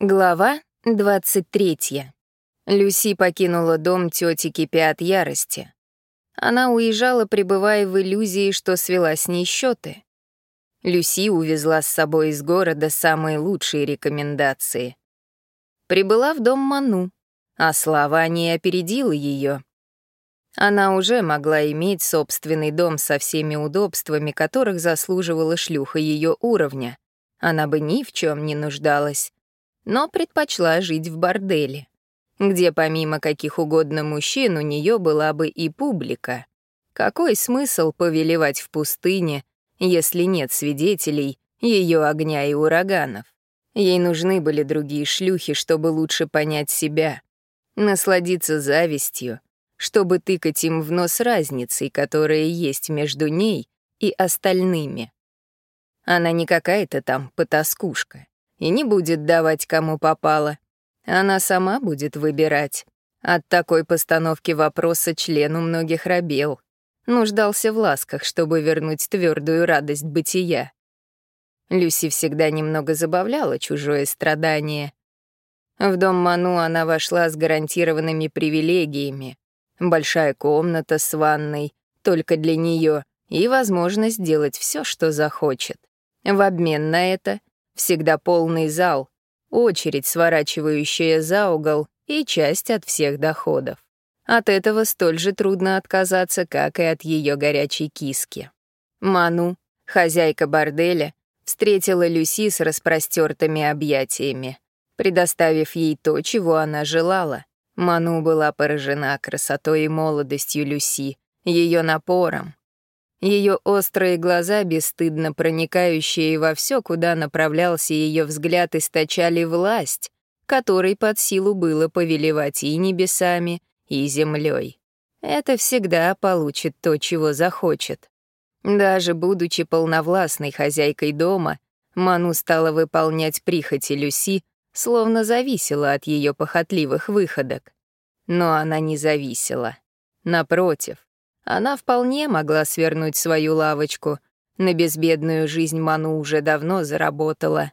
Глава 23. Люси покинула дом тети кипя от ярости. Она уезжала, пребывая в иллюзии, что свела с ней счеты. Люси увезла с собой из города самые лучшие рекомендации. Прибыла в дом Ману, а слава не опередила ее. Она уже могла иметь собственный дом со всеми удобствами, которых заслуживала шлюха ее уровня. Она бы ни в чем не нуждалась но предпочла жить в борделе, где помимо каких угодно мужчин у нее была бы и публика. Какой смысл повелевать в пустыне, если нет свидетелей ее огня и ураганов? Ей нужны были другие шлюхи, чтобы лучше понять себя, насладиться завистью, чтобы тыкать им в нос разницей, которая есть между ней и остальными. Она не какая-то там потаскушка и не будет давать кому попало. Она сама будет выбирать. От такой постановки вопроса член у многих робел. Нуждался в ласках, чтобы вернуть твердую радость бытия. Люси всегда немного забавляла чужое страдание. В дом Ману она вошла с гарантированными привилегиями. Большая комната с ванной, только для нее, и возможность делать все, что захочет. В обмен на это Всегда полный зал, очередь, сворачивающая за угол, и часть от всех доходов. От этого столь же трудно отказаться, как и от ее горячей киски. Ману, хозяйка борделя, встретила Люси с распростертыми объятиями, предоставив ей то, чего она желала. Ману была поражена красотой и молодостью Люси, ее напором, ее острые глаза, бесстыдно проникающие во все, куда направлялся ее взгляд, источали власть, которой под силу было повелевать и небесами, и землей. Это всегда получит то, чего захочет. Даже будучи полновластной хозяйкой дома, Ману стала выполнять прихоти Люси, словно зависела от ее похотливых выходок. Но она не зависела. Напротив, она вполне могла свернуть свою лавочку. На безбедную жизнь Ману уже давно заработала.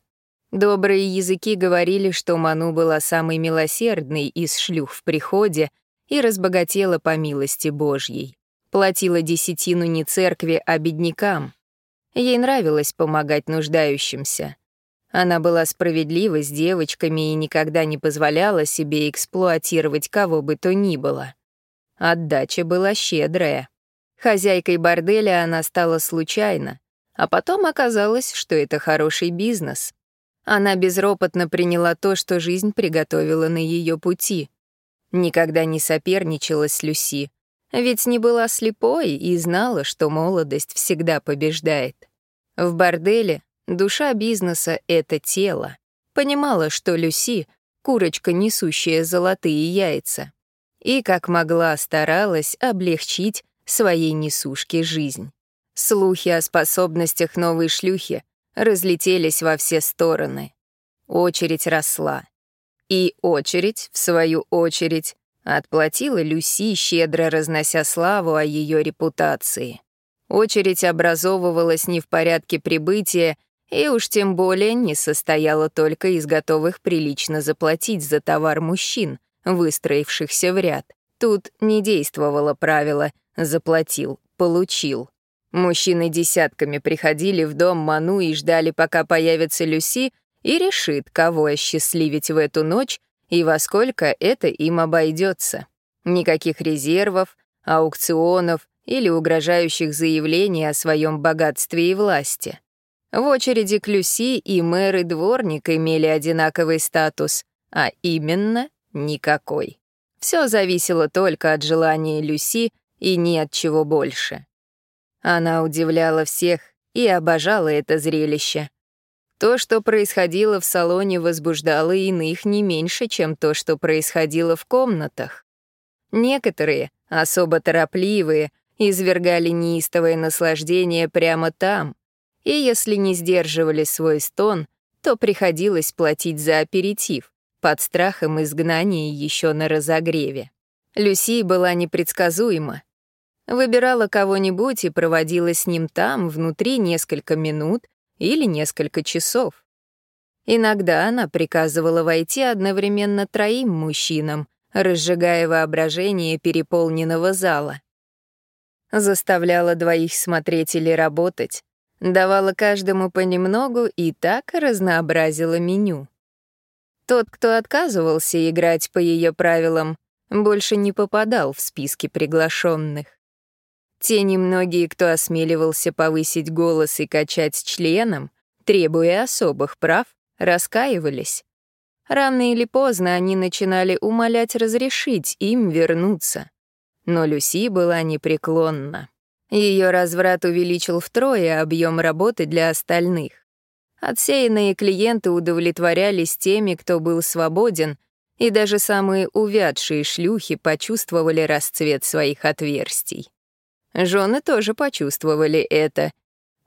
Добрые языки говорили, что Ману была самой милосердной из шлюх в приходе и разбогатела по милости Божьей. Платила десятину не церкви, а беднякам. Ей нравилось помогать нуждающимся. Она была справедлива с девочками и никогда не позволяла себе эксплуатировать кого бы то ни было. Отдача была щедрая. Хозяйкой борделя она стала случайно, а потом оказалось, что это хороший бизнес. Она безропотно приняла то, что жизнь приготовила на ее пути. Никогда не соперничала с Люси, ведь не была слепой и знала, что молодость всегда побеждает. В борделе душа бизнеса — это тело. Понимала, что Люси — курочка, несущая золотые яйца и, как могла, старалась облегчить своей несушке жизнь. Слухи о способностях новой шлюхи разлетелись во все стороны. Очередь росла. И очередь, в свою очередь, отплатила Люси, щедро разнося славу о ее репутации. Очередь образовывалась не в порядке прибытия и уж тем более не состояла только из готовых прилично заплатить за товар мужчин, выстроившихся в ряд. Тут не действовало правило «заплатил, получил». Мужчины десятками приходили в дом Ману и ждали, пока появится Люси, и решит, кого осчастливить в эту ночь и во сколько это им обойдется. Никаких резервов, аукционов или угрожающих заявлений о своем богатстве и власти. В очереди к Люси и мэр и дворник имели одинаковый статус, а именно Никакой. Все зависело только от желания Люси и ни от чего больше. Она удивляла всех и обожала это зрелище. То, что происходило в салоне, возбуждало иных не меньше, чем то, что происходило в комнатах. Некоторые, особо торопливые, извергали неистовое наслаждение прямо там, и если не сдерживали свой стон, то приходилось платить за аперитив под страхом изгнания еще на разогреве. Люси была непредсказуема. Выбирала кого-нибудь и проводила с ним там, внутри, несколько минут или несколько часов. Иногда она приказывала войти одновременно троим мужчинам, разжигая воображение переполненного зала. Заставляла двоих смотреть или работать, давала каждому понемногу и так разнообразила меню. Тот, кто отказывался играть по ее правилам, больше не попадал в списки приглашенных. Те немногие, кто осмеливался повысить голос и качать членом, требуя особых прав, раскаивались. Рано или поздно они начинали умолять разрешить им вернуться. Но Люси была непреклонна. Ее разврат увеличил втрое объем работы для остальных. Отсеянные клиенты удовлетворялись теми, кто был свободен, и даже самые увядшие шлюхи почувствовали расцвет своих отверстий. Жены тоже почувствовали это.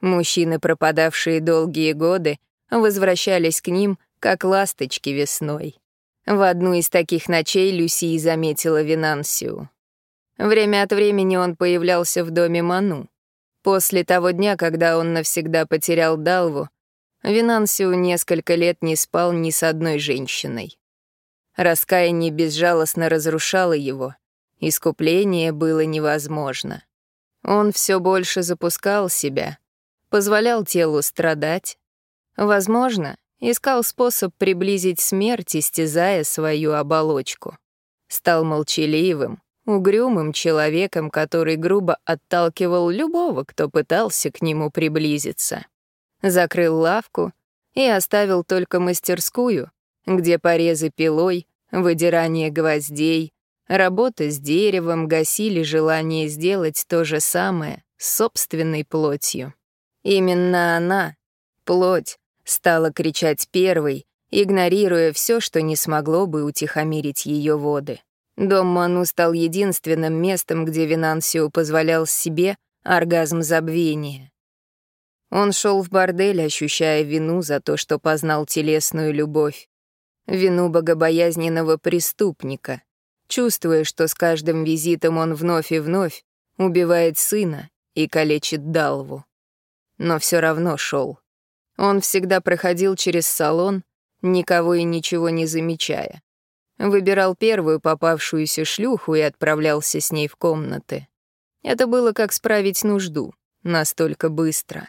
Мужчины, пропадавшие долгие годы, возвращались к ним, как ласточки весной. В одну из таких ночей Люси заметила Винансию. Время от времени он появлялся в доме Ману. После того дня, когда он навсегда потерял Далву, Винансиу несколько лет не спал ни с одной женщиной. Раскаяние безжалостно разрушало его. Искупление было невозможно. Он все больше запускал себя, позволял телу страдать. Возможно, искал способ приблизить смерть, истязая свою оболочку. Стал молчаливым, угрюмым человеком, который грубо отталкивал любого, кто пытался к нему приблизиться. Закрыл лавку и оставил только мастерскую, где порезы пилой, выдирание гвоздей, Работа с деревом гасили желание сделать то же самое с собственной плотью. Именно она, плоть, стала кричать первой, игнорируя все, что не смогло бы утихомирить ее воды. Дом Ману стал единственным местом, где Винансио позволял себе оргазм забвения. Он шел в бордель, ощущая вину за то, что познал телесную любовь, вину богобоязненного преступника, чувствуя, что с каждым визитом он вновь и вновь убивает сына и калечит Далву. Но все равно шел. Он всегда проходил через салон, никого и ничего не замечая. Выбирал первую попавшуюся шлюху и отправлялся с ней в комнаты. Это было как справить нужду, настолько быстро.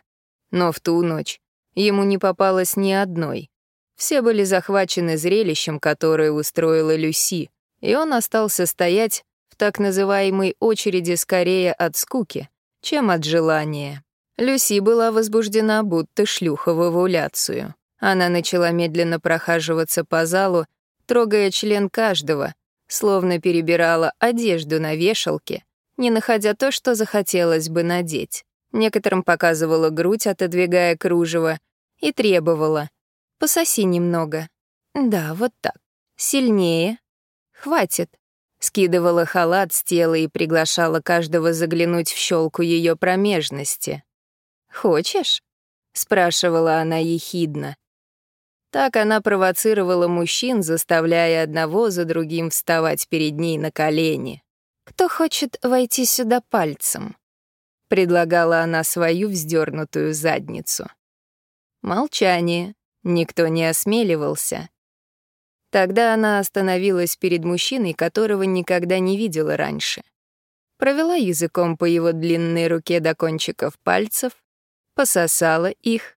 Но в ту ночь ему не попалось ни одной. Все были захвачены зрелищем, которое устроила Люси, и он остался стоять в так называемой очереди скорее от скуки, чем от желания. Люси была возбуждена, будто шлюха в овуляцию. Она начала медленно прохаживаться по залу, трогая член каждого, словно перебирала одежду на вешалке, не находя то, что захотелось бы надеть. Некоторым показывала грудь, отодвигая кружево, и требовала «пососи немного». «Да, вот так. Сильнее, «Хватит», — скидывала халат с тела и приглашала каждого заглянуть в щелку ее промежности. «Хочешь?» — спрашивала она ехидно. Так она провоцировала мужчин, заставляя одного за другим вставать перед ней на колени. «Кто хочет войти сюда пальцем?» — предлагала она свою вздернутую задницу. Молчание. Никто не осмеливался. Тогда она остановилась перед мужчиной, которого никогда не видела раньше. Провела языком по его длинной руке до кончиков пальцев, пососала их,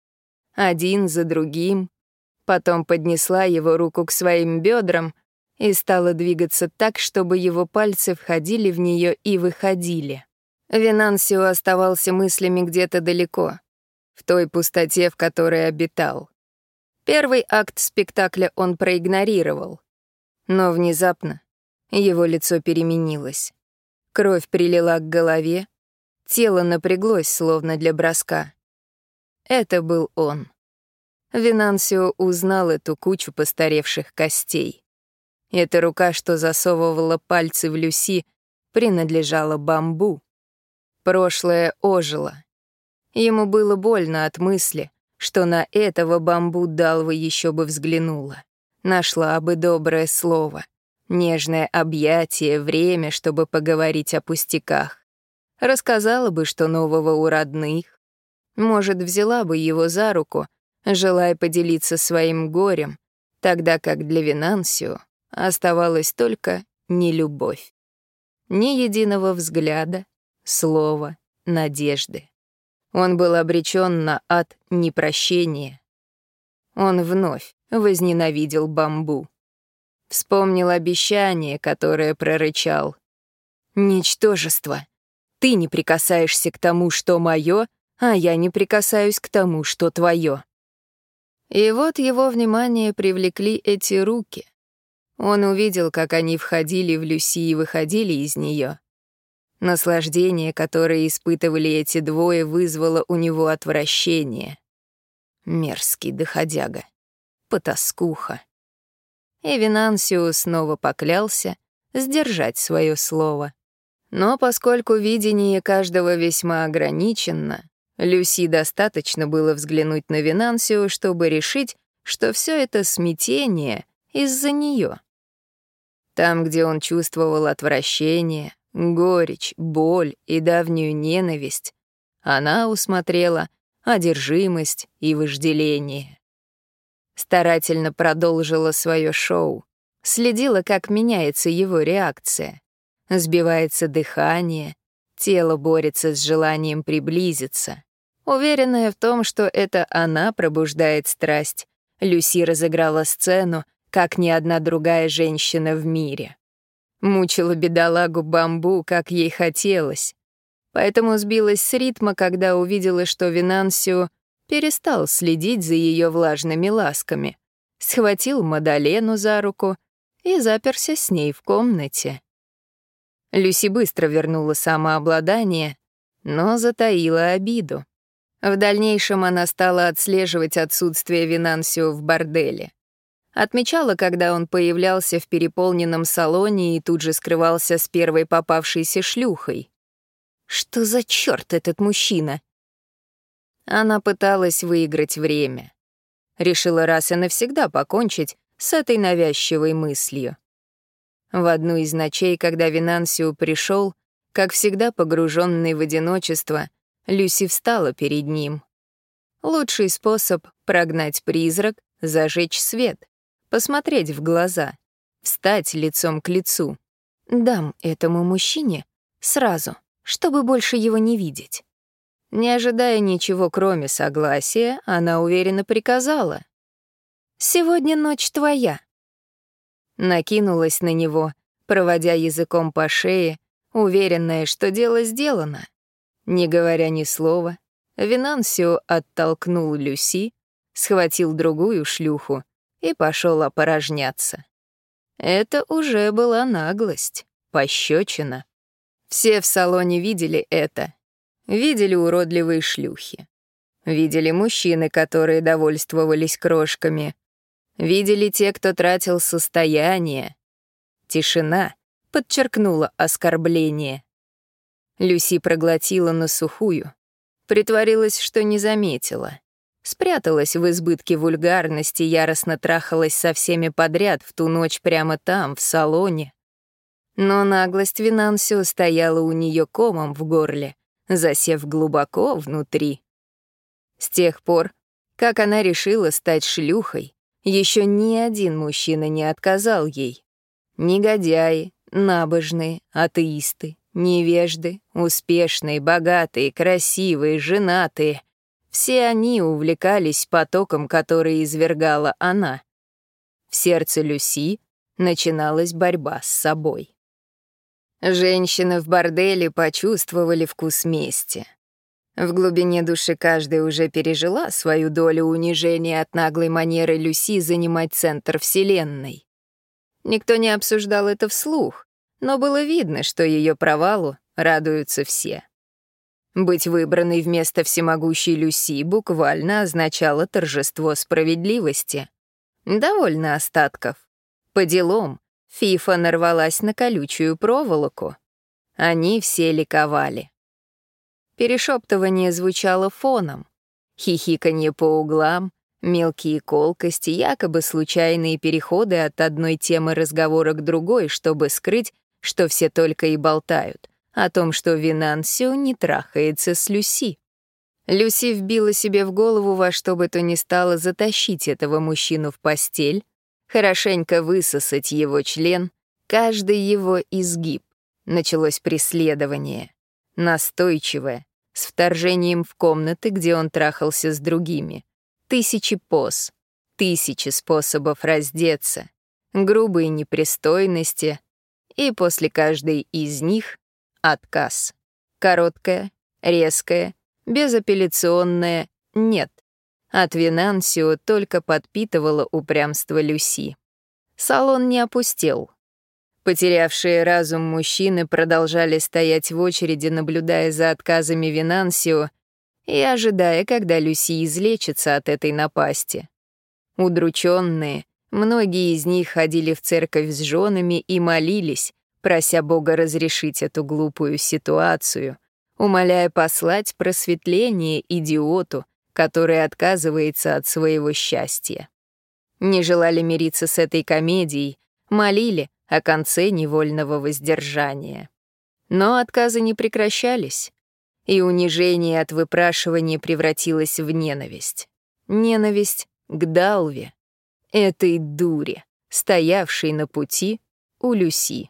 один за другим, потом поднесла его руку к своим бедрам и стала двигаться так, чтобы его пальцы входили в нее и выходили. Винансио оставался мыслями где-то далеко, в той пустоте, в которой обитал. Первый акт спектакля он проигнорировал. Но внезапно его лицо переменилось. Кровь прилила к голове, тело напряглось, словно для броска. Это был он. Винансио узнал эту кучу постаревших костей. Эта рука, что засовывала пальцы в Люси, принадлежала бамбу. Прошлое ожило. Ему было больно от мысли, что на этого бамбу Далва еще бы взглянула. Нашла бы доброе слово, нежное объятие, время, чтобы поговорить о пустяках. Рассказала бы, что нового у родных. Может, взяла бы его за руку, желая поделиться своим горем, тогда как для Винансио оставалась только нелюбовь. Ни единого взгляда, слова, надежды. Он был обречен на ад непрощения. Он вновь возненавидел бамбу. Вспомнил обещание, которое прорычал. «Ничтожество! Ты не прикасаешься к тому, что мое, а я не прикасаюсь к тому, что твое». И вот его внимание привлекли эти руки. Он увидел, как они входили в Люси и выходили из нее. Наслаждение, которое испытывали эти двое, вызвало у него отвращение. Мерзкий доходяга. Потаскуха. И Винансио снова поклялся сдержать свое слово. Но поскольку видение каждого весьма ограничено, Люси достаточно было взглянуть на Винансио, чтобы решить, что все это смятение из-за нее. Там, где он чувствовал отвращение, горечь, боль и давнюю ненависть, она усмотрела одержимость и вожделение. Старательно продолжила свое шоу, следила, как меняется его реакция. Сбивается дыхание, тело борется с желанием приблизиться. Уверенная в том, что это она пробуждает страсть, Люси разыграла сцену, как ни одна другая женщина в мире. Мучила бедолагу бамбу, как ей хотелось. Поэтому сбилась с ритма, когда увидела, что Винансио перестал следить за ее влажными ласками, схватил Мадалену за руку и заперся с ней в комнате. Люси быстро вернула самообладание, но затаила обиду. В дальнейшем она стала отслеживать отсутствие Винансио в борделе. Отмечала, когда он появлялся в переполненном салоне и тут же скрывался с первой попавшейся шлюхой. Что за черт этот мужчина? Она пыталась выиграть время. Решила раз и навсегда покончить с этой навязчивой мыслью. В одну из ночей, когда Винансио пришел, как всегда погруженный в одиночество, Люси встала перед ним. Лучший способ прогнать призрак — зажечь свет посмотреть в глаза, встать лицом к лицу. Дам этому мужчине сразу, чтобы больше его не видеть. Не ожидая ничего, кроме согласия, она уверенно приказала. «Сегодня ночь твоя». Накинулась на него, проводя языком по шее, уверенная, что дело сделано. Не говоря ни слова, Винансио оттолкнул Люси, схватил другую шлюху и пошел опорожняться. Это уже была наглость, пощечина. Все в салоне видели это. Видели уродливые шлюхи. Видели мужчины, которые довольствовались крошками. Видели те, кто тратил состояние. Тишина подчеркнула оскорбление. Люси проглотила на сухую, притворилась, что не заметила. Спряталась в избытке вульгарности, яростно трахалась со всеми подряд в ту ночь прямо там, в салоне. Но наглость Винансио стояла у нее комом в горле, засев глубоко внутри. С тех пор, как она решила стать шлюхой, еще ни один мужчина не отказал ей. Негодяи, набожные, атеисты, невежды, успешные, богатые, красивые, женатые — все они увлекались потоком, который извергала она. В сердце Люси начиналась борьба с собой. Женщины в борделе почувствовали вкус мести. В глубине души каждая уже пережила свою долю унижения от наглой манеры Люси занимать центр Вселенной. Никто не обсуждал это вслух, но было видно, что ее провалу радуются все. Быть выбранной вместо всемогущей Люси буквально означало торжество справедливости. Довольно остатков. По делам, Фифа нарвалась на колючую проволоку. Они все ликовали. Перешептывание звучало фоном. Хихиканье по углам, мелкие колкости, якобы случайные переходы от одной темы разговора к другой, чтобы скрыть, что все только и болтают — о том, что Винансио не трахается с Люси. Люси вбила себе в голову во что бы то ни стало затащить этого мужчину в постель, хорошенько высосать его член, каждый его изгиб. Началось преследование. Настойчивое, с вторжением в комнаты, где он трахался с другими. Тысячи поз, тысячи способов раздеться, грубые непристойности, и после каждой из них — отказ. Короткое, резкое, безапелляционное «нет». От Винансио только подпитывало упрямство Люси. Салон не опустел. Потерявшие разум мужчины продолжали стоять в очереди, наблюдая за отказами Винансио и ожидая, когда Люси излечится от этой напасти. Удрученные, многие из них ходили в церковь с женами и молились, прося Бога разрешить эту глупую ситуацию, умоляя послать просветление идиоту, который отказывается от своего счастья. Не желали мириться с этой комедией, молили о конце невольного воздержания. Но отказы не прекращались, и унижение от выпрашивания превратилось в ненависть. Ненависть к Далве, этой дуре, стоявшей на пути у Люси.